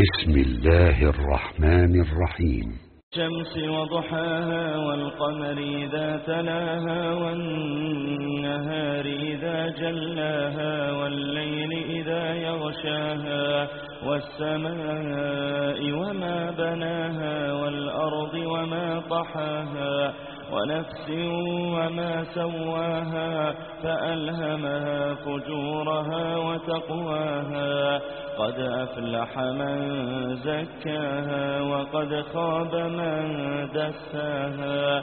بسم الله الرحمن الرحيم. الشمس وضحاها والقمر إذا تلاها والنهار إذا جلاها والليل إذا يغشاها والسماء وما بناها والأرض وما طحاها ونفس وما سواها فألهمها فجورها وتقواها قد أفلح من زكاها وقد خاب من دساها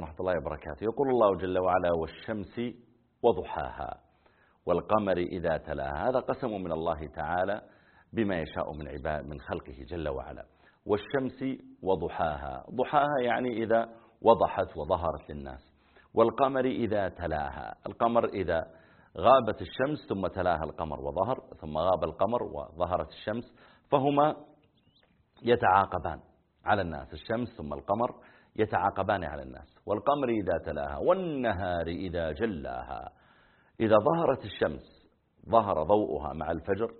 ورحمة الله وبركاته. يقول الله جل وعلا والشمس وضحاها والقمر إذا تلاها. هذا قسم من الله تعالى بما يشاء من عباد من خلقه جل وعلا. والشمس وضحاها. ضحاها يعني إذا وضحت وظهرت للناس. والقمر إذا تلاها. القمر إذا غابت الشمس ثم تلاها القمر وظهر ثم غاب القمر وظهرت الشمس فهما يتعاقبان على الناس الشمس ثم القمر. يتعاقبان على الناس والقمر إذا تلاها والنهار إذا جلاها. إذا ظهرت الشمس ظهر ضوءها مع الفجر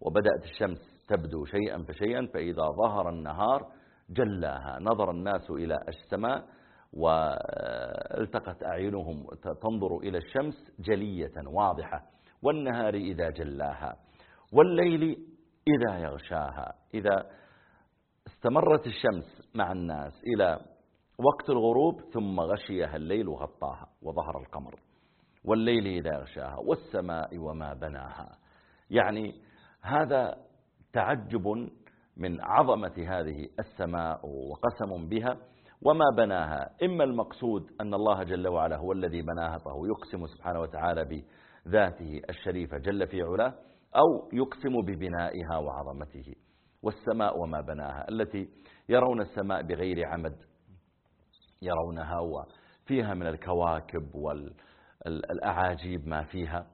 وبدأت الشمس تبدو شيئا فشيئا فإذا ظهر النهار جلاها. نظر الناس إلى السماء والتقت أعينهم تنظر إلى الشمس جلية واضحة والنهار إذا جلاها. والليل إذا يغشاها. إذا استمرت الشمس مع الناس إلى وقت الغروب ثم غشيها الليل وغطاها وظهر القمر والليل إذا يغشاها والسماء وما بناها. يعني هذا تعجب من عظمة هذه السماء وقسم بها وما بناها. إما المقصود أن الله جل وعلا هو الذي بناها فهو يقسم سبحانه وتعالى بذاته الشريفة جل في علاه أو يقسم ببنائها وعظمته. والسماء وما بناها التي يرون السماء بغير عمد يرونها وفيها من الكواكب والأعاجيب ما فيها.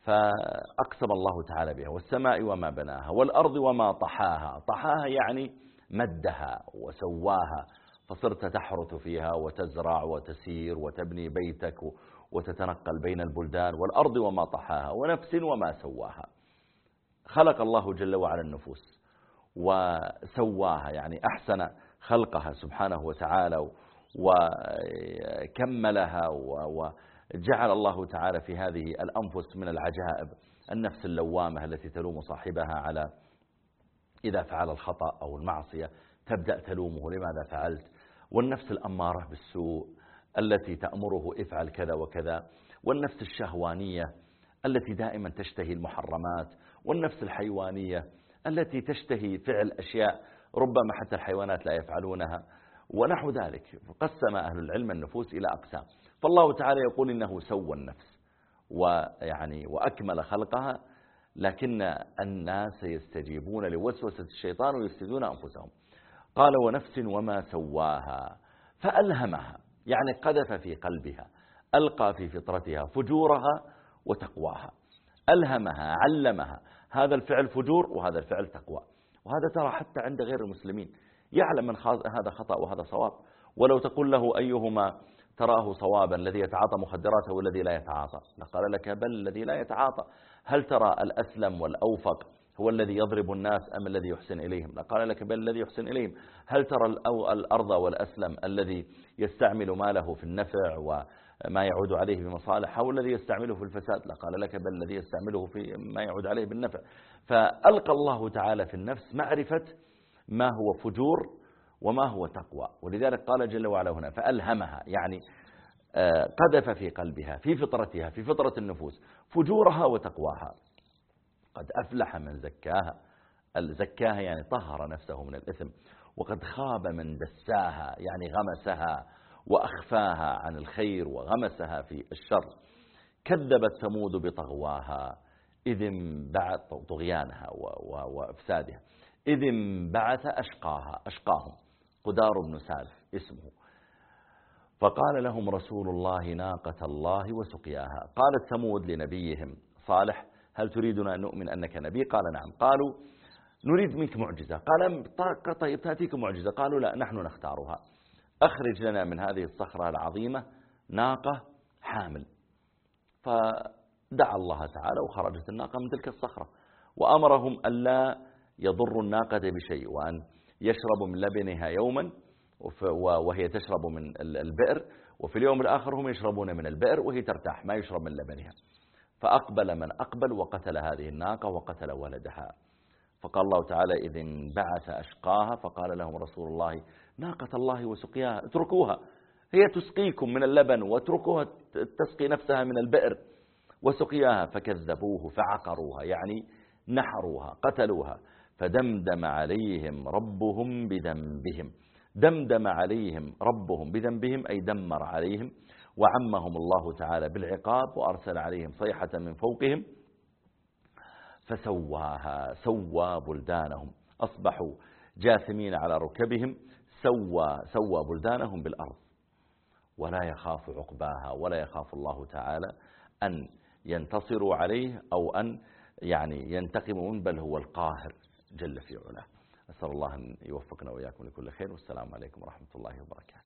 فأقسم الله تعالى بها والسماء وما بناها والأرض وما طحاها. طحاها يعني مدها وسواها فصرت تحرث فيها وتزرع وتسير وتبني بيتك وتتنقل بين البلدان. والأرض وما طحاها ونفس وما سواها. خلق الله جل وعلا النفوس وسواها يعني أحسن خلقها سبحانه وتعالى. وكملها وجعل الله تعالى في هذه الأنفس من العجائب النفس اللوامة التي تلوم صاحبها على إذا فعل الخطأ أو المعصية تبدأ تلومه لماذا فعلت؟ والنفس الأمارة بالسوء التي تأمره افعل كذا وكذا والنفس الشهوانية التي دائما تشتهي المحرمات والنفس الحيوانية التي تشتهي فعل أشياء ربما حتى الحيوانات لا يفعلونها. ونحو ذلك. قسم أهل العلم النفوس إلى أقسام. فالله تعالى يقول إنه سوى النفس ويعني وأكمل خلقها لكن الناس يستجيبون لوسوسة الشيطان ويفسدون أنفسهم. قال ونفس وما سواها فألهمها يعني قذف في قلبها ألقى في فطرتها فجورها وتقواها. ألهمها علمها هذا الفعل فجور وهذا الفعل تقوى. وهذا ترى حتى عند غير المسلمين. يعلم من هذا خطأ وهذا صواب. ولو تقول له أيهما تراه صوابا الذي يتعاطى مخدرات هو الذي لا يتعاطى. لقال لك بل الذي لا يتعاطى. هل ترى الأسلم والأوفق هو الذي يضرب الناس أم الذي يحسن إليهم؟ لقال لك بل الذي يحسن إليهم. هل ترى الأرض والأسلم الذي يستعمل ماله في النفع وما يعود عليه بمصالح هو الذي يستعمله في الفساد؟ لقال لك بل الذي يستعمله في ما يعود عليه بالنفع. فألقى الله تعالى في النفس معرفة ما هو فجور وما هو تقوى. ولذلك قال جل وعلا هنا فألهمها يعني قذف في قلبها في فطرتها في فطرة النفوس فجورها وتقواها. قد أفلح من زكاها الزكاها يعني طهر نفسه من الإثم وقد خاب من دساها يعني غمسها وأخفاها عن الخير وغمسها في الشر. كذبت ثمود بطغواها إذ انبعث طغيانها وإفسادها. إذ انبعث أشقاها أشقاهم. قدار بن سالف اسمه. فقال لهم رسول الله ناقة الله وسقياها. قالت ثمود لنبيهم صالح هل تريدنا أن نؤمن أنك نبي؟ قال نعم. قالوا نريد منك معجزة. قال طيب تأتيكم معجزة. قالوا لا نحن نختارها. أخرج لنا من هذه الصخرة العظيمة ناقة حامل. فدعا الله تعالى وخرجت الناقة من تلك الصخرة. وأمرهم ألا يضروا الناقة بشيء وأن يشربوا من لبنها يوما وهي تشرب من البئر وفي اليوم الآخر هم يشربون من البئر وهي ترتاح ما يشرب من لبنها. فأقبل من أقبل وقتل هذه الناقة وقتل ولدها. فقال الله تعالى إذ انبعث أشقاها فقال لهم رسول الله ناقة الله وسقياها اتركوها هي تسقيكم من اللبن واتركوها تسقي نفسها من البئر وسقياها. فكذبوه فعقروها يعني نحروها قتلوها. فدمدم عليهم ربهم بذنبهم. دمدم عليهم ربهم بذنبهم أي دمر عليهم وعمهم الله تعالى بالعقاب وأرسل عليهم صيحة من فوقهم فسواها سوى بلدانهم. أصبحوا جاثمين على ركبهم سوى سوى بلدانهم بالأرض. ولا يخاف عقباها ولا يخاف الله تعالى أن ينتصروا عليه أو أن يعني ينتقموا من بل هو القاهر. جل في علاه. أسأل الله أن يوفقنا وإياكم لكل خير. والسلام عليكم ورحمة الله وبركاته.